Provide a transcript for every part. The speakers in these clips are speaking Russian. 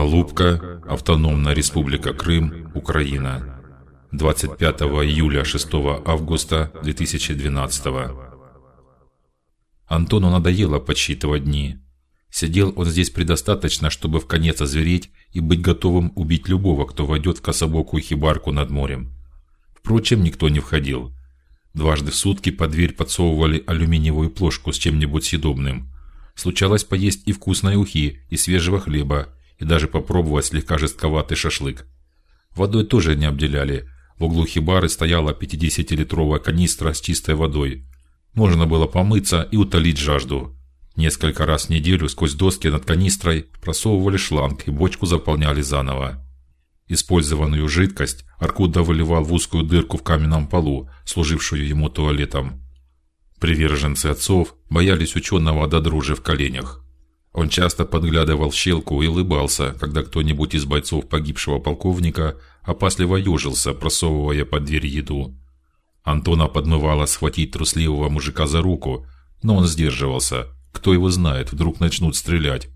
Алупка, Автономная Республика Крым, Украина. 25 июля 6 августа 2012. Антону надоело подсчитывать дни. Сидел он здесь предостаточно, чтобы в конец озвереть и быть готовым убить любого, кто войдет в кособокую хибарку над морем. Впрочем, никто не входил. Дважды в сутки под дверь подсовывали алюминиевую плошку с чем-нибудь съедобным. Случалось поесть и вкусной ухи, и свежего хлеба, и даже попробовать слегка жестковатый шашлык. Водой тоже не обделяли. В углу хибары стояла 50-литровая канистра с чистой водой. Можно было помыться и утолить жажду. Несколько раз в неделю сквозь доски над канистрой просовывали шланг и бочку заполняли заново. Использованную жидкость Аркуда выливал в узкую дырку в каменном полу, служившую ему туалетом. Приверженцы отцов боялись ученого до дрожи в коленях. Он часто подглядывал щелку и улыбался, когда кто-нибудь из бойцов погибшего полковника опасливо ежился, просовывая под дверь еду. Антона подмывало схватить трусливого мужика за руку, но он сдерживался. Кто его знает, вдруг начнут стрелять.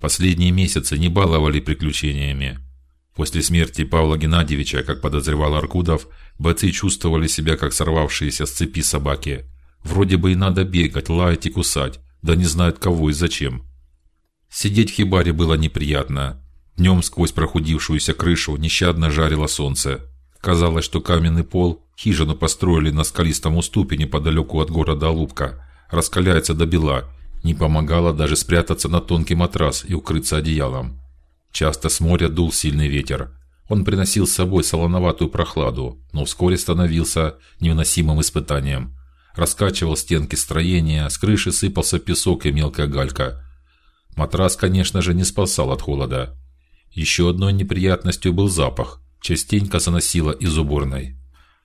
Последние месяцы не баловали приключениями. После смерти Павла Геннадьевича, как подозревал Аркудов, бойцы чувствовали себя как сорвавшиеся с цепи собаки. Вроде бы и надо бегать, лаять и кусать, да не знают кого и зачем. Сидеть в хибаре было неприятно. Днем сквозь прохудившуюся крышу нещадно жарило солнце. Казалось, что каменный пол хижину построили на скалистом уступе неподалеку от города Алупка, раскаляется до бела. Не помогало даже спрятаться на тонкий матрас и укрыться одеялом. Часто с моря дул сильный ветер. Он приносил с собой солоноватую прохладу, но вскоре становился невыносимым испытанием. Раскачивал стенки строения, с крыши сыпался песок и мелкая галька. Матрас, конечно же, не спасал от холода. Еще одной неприятностью был запах, частенько заносило из уборной.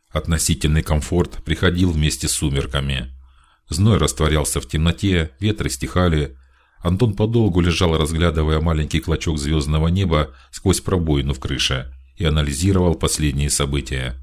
Относительный комфорт приходил вместе с сумерками. Зной растворялся в темноте, ветры стихали, Антон подолгу лежал, разглядывая маленький клочок звездного неба сквозь пробоину в крыше, и анализировал последние события.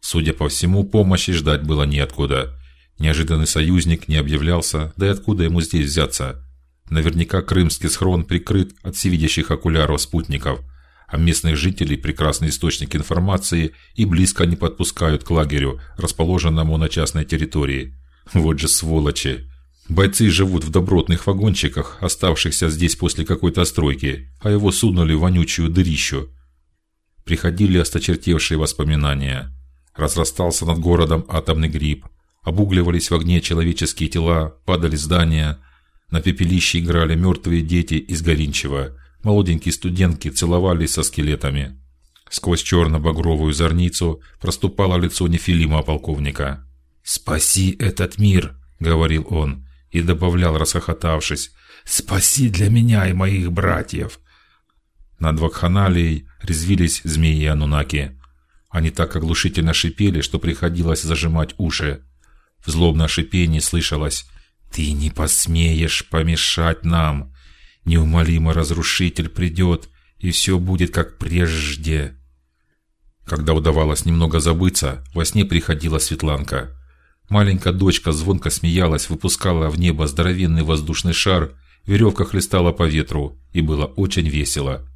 Судя по всему, помощи ждать было неоткуда. Неожиданный союзник не объявлялся, да и откуда ему здесь взяться? Наверняка крымский схрон прикрыт от всевидящих окуляров спутников, а местных жителей прекрасный источник информации и близко не подпускают к лагерю, расположенному на частной территории. Вот же сволочи! Бойцы живут в добротных вагончиках, оставшихся здесь после какой-то стройки, а его сунули в вонючую дырищу. Приходили осточертевшие воспоминания. Разрастался над городом атомный гриб, обугливались в огне человеческие тела, падали здания, на пепелище играли мертвые дети из Горинчева, молоденькие студентки целовались со скелетами. Сквозь черно-багровую зорницу проступало лицо Нефилима полковника. «Спаси этот мир!» — говорил он и добавлял, расхохотавшись: "Спаси для меня и моих братьев". Над вакханалией резвились змеи анунаки. Они так оглушительно шипели, что приходилось зажимать уши. В злобном шипении слышалось: "Ты не посмеешь помешать нам. Неумолимый разрушитель придет, и все будет как прежде". Когда удавалось немного забыться, во сне приходила Светланка. Маленькая дочка звонко смеялась, выпускала в небо здоровенный воздушный шар, веревка хлестала по ветру, и было очень весело.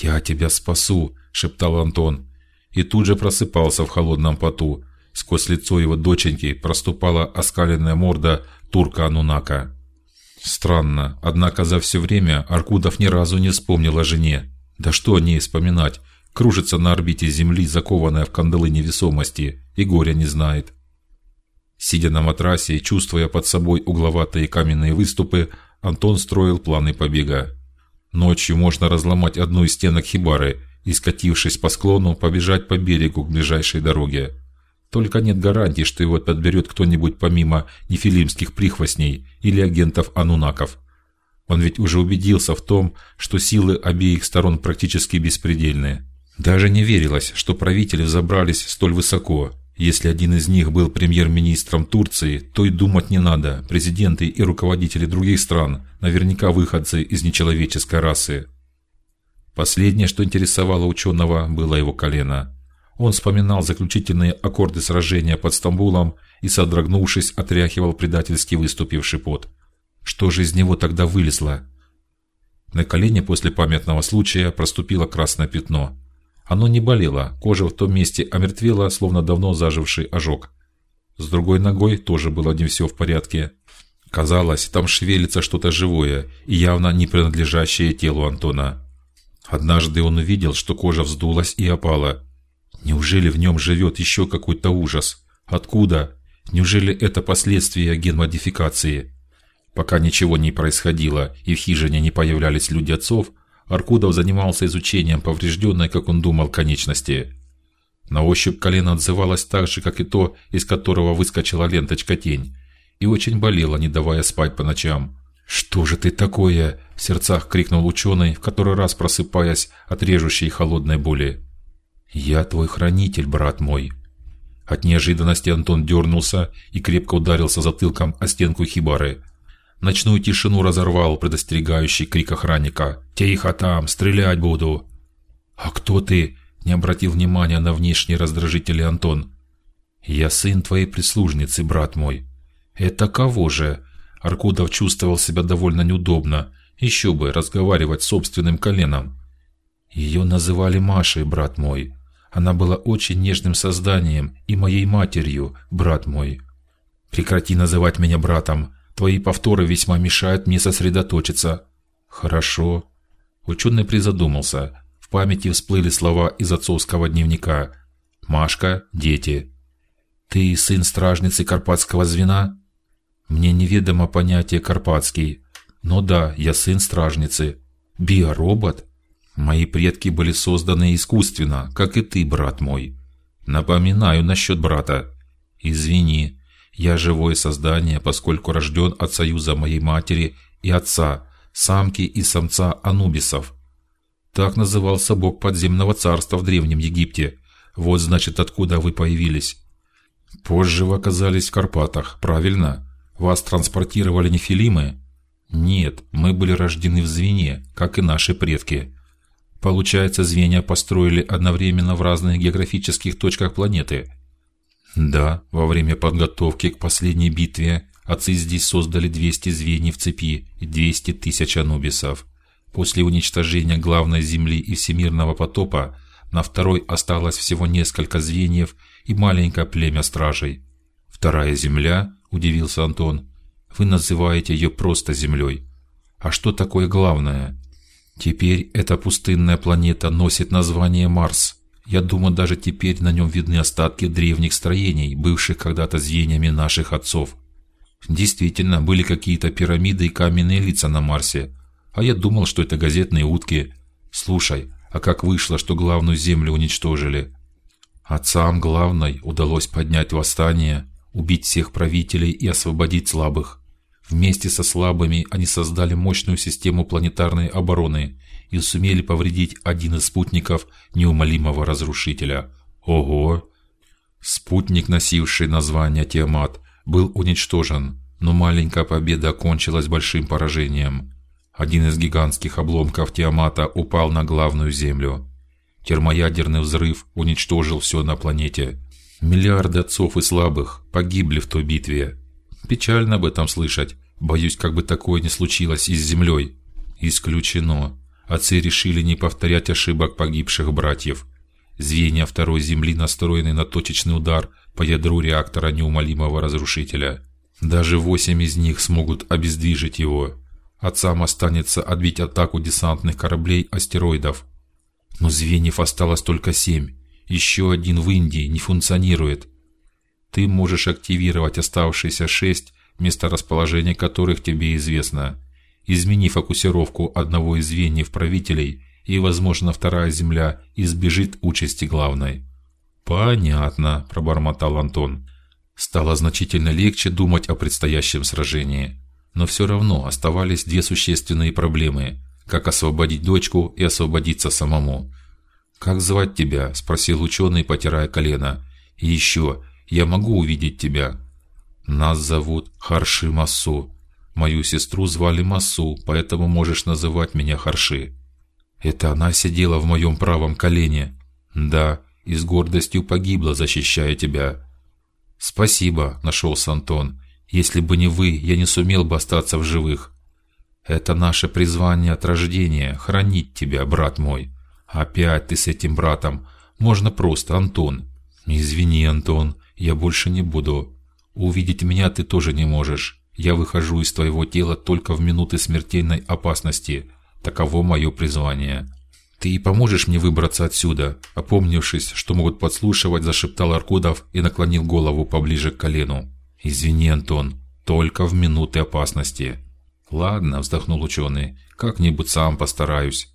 Я тебя спасу, шептал Антон, и тут же просыпался в холодном поту. Сквозь лицо его доченьки проступала оскаленная морда турка Анунака. Странно, однако за все время Аркудов ни разу не вспомнил о жене. Да что о ней вспоминать? Кружится на орбите Земли, закованная в кандалы невесомости, и горя не знает. Сидя на матрасе и чувствуя под собой угловатые каменные выступы, Антон строил планы побега. Ночью можно разломать одну из стенок хибары и, скатившись по склону, побежать по берегу к ближайшей дороге. Только нет гарантии, что его подберет кто-нибудь помимо нефилимских прихвостней или агентов анунаков. Он ведь уже убедился в том, что силы обеих сторон практически беспредельные. Даже не верилось, что правители забрались столь высоко если один из них был премьер-министром Турции, то и думать не надо. Президенты и руководители других стран наверняка выходцы из нечеловеческой расы. Последнее, что интересовало ученого, было его колено. Он вспоминал заключительные аккорды сражения под Стамбулом и, содрогнувшись, отряхивал предательски выступивший пот. Что же из него тогда вылезло? На колене после памятного случая проступило красное пятно. Оно не болело, кожа в том месте омертвела, словно давно заживший ожог. С другой ногой тоже было не все в порядке. Казалось, там шевелится что-то живое и явно не принадлежащее телу Антона. Однажды он увидел, что кожа вздулась и опала. Неужели в нем живет еще какой-то ужас? Откуда? Неужели это последствия генмодификации? Пока ничего не происходило и в хижине не появлялись люди отцов, Аркудов занимался изучением поврежденной, как он думал, конечности. На ощупь колено отзывалось так же, как и то, из которого выскочила ленточка тень, и очень болело, не давая спать по ночам. Что же ты такое? В сердцах крикнул ученый, в который раз просыпаясь от режущей холодной боли. Я твой хранитель, брат мой. От неожиданности Антон дернулся и крепко ударился затылком о стенку хибары. Ночную тишину разорвал предостерегающий крик охранника: "Тихо там, стрелять буду!" А кто ты? Не обратил внимания на внешние раздражители Антон. Я сын твоей прислужницы, брат мой. Это кого же? Аркудов чувствовал себя довольно неудобно. Еще бы разговаривать с собственным коленом. Ее называли Машей, брат мой. Она была очень нежным созданием и моей матерью, брат мой. Прекрати называть меня братом. Твои повторы весьма мешают мне сосредоточиться. Хорошо. Ученый призадумался. В памяти всплыли слова из отцовского дневника. Машка, дети. Ты сын стражницы Карпатского звена? Мне неведомо понятие Карпатский, но да, я сын стражницы. Биоробот? Мои предки были созданы искусственно, как и ты, брат мой. Напоминаю насчет брата. Извини, я живое создание, поскольку рожден от союза моей матери и отца, самки и самца анубисов. Так назывался бог подземного царства в древнем Египте. Вот значит, откуда вы появились. Позже вы оказались в Карпатах, правильно? Вас транспортировали нефилимы? Нет, мы были рождены в звене, как и наши предки. Получается, звенья построили одновременно в разных географических точках планеты. Да, во время подготовки к последней битве отцы здесь создали 200 звеньев цепи и 200 тысяч анубисов. После уничтожения главной земли и всемирного потопа на второй осталось всего несколько звеньев и маленькое племя стражей. Вторая земля, удивился Антон. Вы называете ее просто землей. А что такое главное? Теперь эта пустынная планета носит название Марс. Я думаю, даже теперь на нем видны остатки древних строений, бывших когда-то звеньями наших отцов. Действительно, были какие-то пирамиды и каменные лица на Марсе, а я думал, что это газетные утки. Слушай, а как вышло, что главную землю уничтожили? Отцам главной удалось поднять восстание, убить всех правителей и освободить слабых. Вместе со слабыми они создали мощную систему планетарной обороны и сумели повредить один из спутников неумолимого разрушителя. Ого! Спутник, носивший название Тиамат, был уничтожен, но маленькая победа окончилась большим поражением. Один из гигантских обломков Тиамата упал на главную Землю. Термоядерный взрыв уничтожил все на планете. Миллиарды отцов и слабых погибли в той битве. Печально об этом слышать. Боюсь, как бы такое не случилось и с землей. Исключено. Отцы решили не повторять ошибок погибших братьев. Звенья второй земли настроены на точечный удар по ядру реактора неумолимого разрушителя. Даже восемь из них смогут обездвижить его. Отцам останется отбить атаку десантных кораблей астероидов. Но звеньев осталось только семь. Еще один в Индии не функционирует. Ты можешь активировать оставшиеся шесть месторасположение которых тебе известно. Измени фокусировку одного из звеньев правителей, и, возможно, вторая земля избежит участи главной. Понятно, пробормотал Антон. Стало значительно легче думать о предстоящем сражении, но все равно оставались две существенные проблемы: как освободить дочку и освободиться самому. Как звать тебя? – спросил ученый, потирая колено. И еще, я могу увидеть тебя? Нас зовут Харши Масу. Мою сестру звали Масу, поэтому можешь называть меня Харши. Это она сидела в моем правом колене. Да, и с гордостью погибла, защищая тебя. Спасибо, нашелся Антон. Если бы не вы, я не сумел бы остаться в живых. Это наше призвание от рождения хранить тебя, брат мой. Опять ты с этим братом. Можно просто, Антон. Извини, Антон, я больше не буду. Увидеть меня ты тоже не можешь. Я выхожу из твоего тела только в минуты смертельной опасности. Таково мое призвание. Ты поможешь мне выбраться отсюда? Опомнившись, что могут подслушивать, зашептал Аркудов и наклонил голову поближе к колену. Извини, Антон, только в минуты опасности. Ладно, вздохнул ученый, как-нибудь сам постараюсь.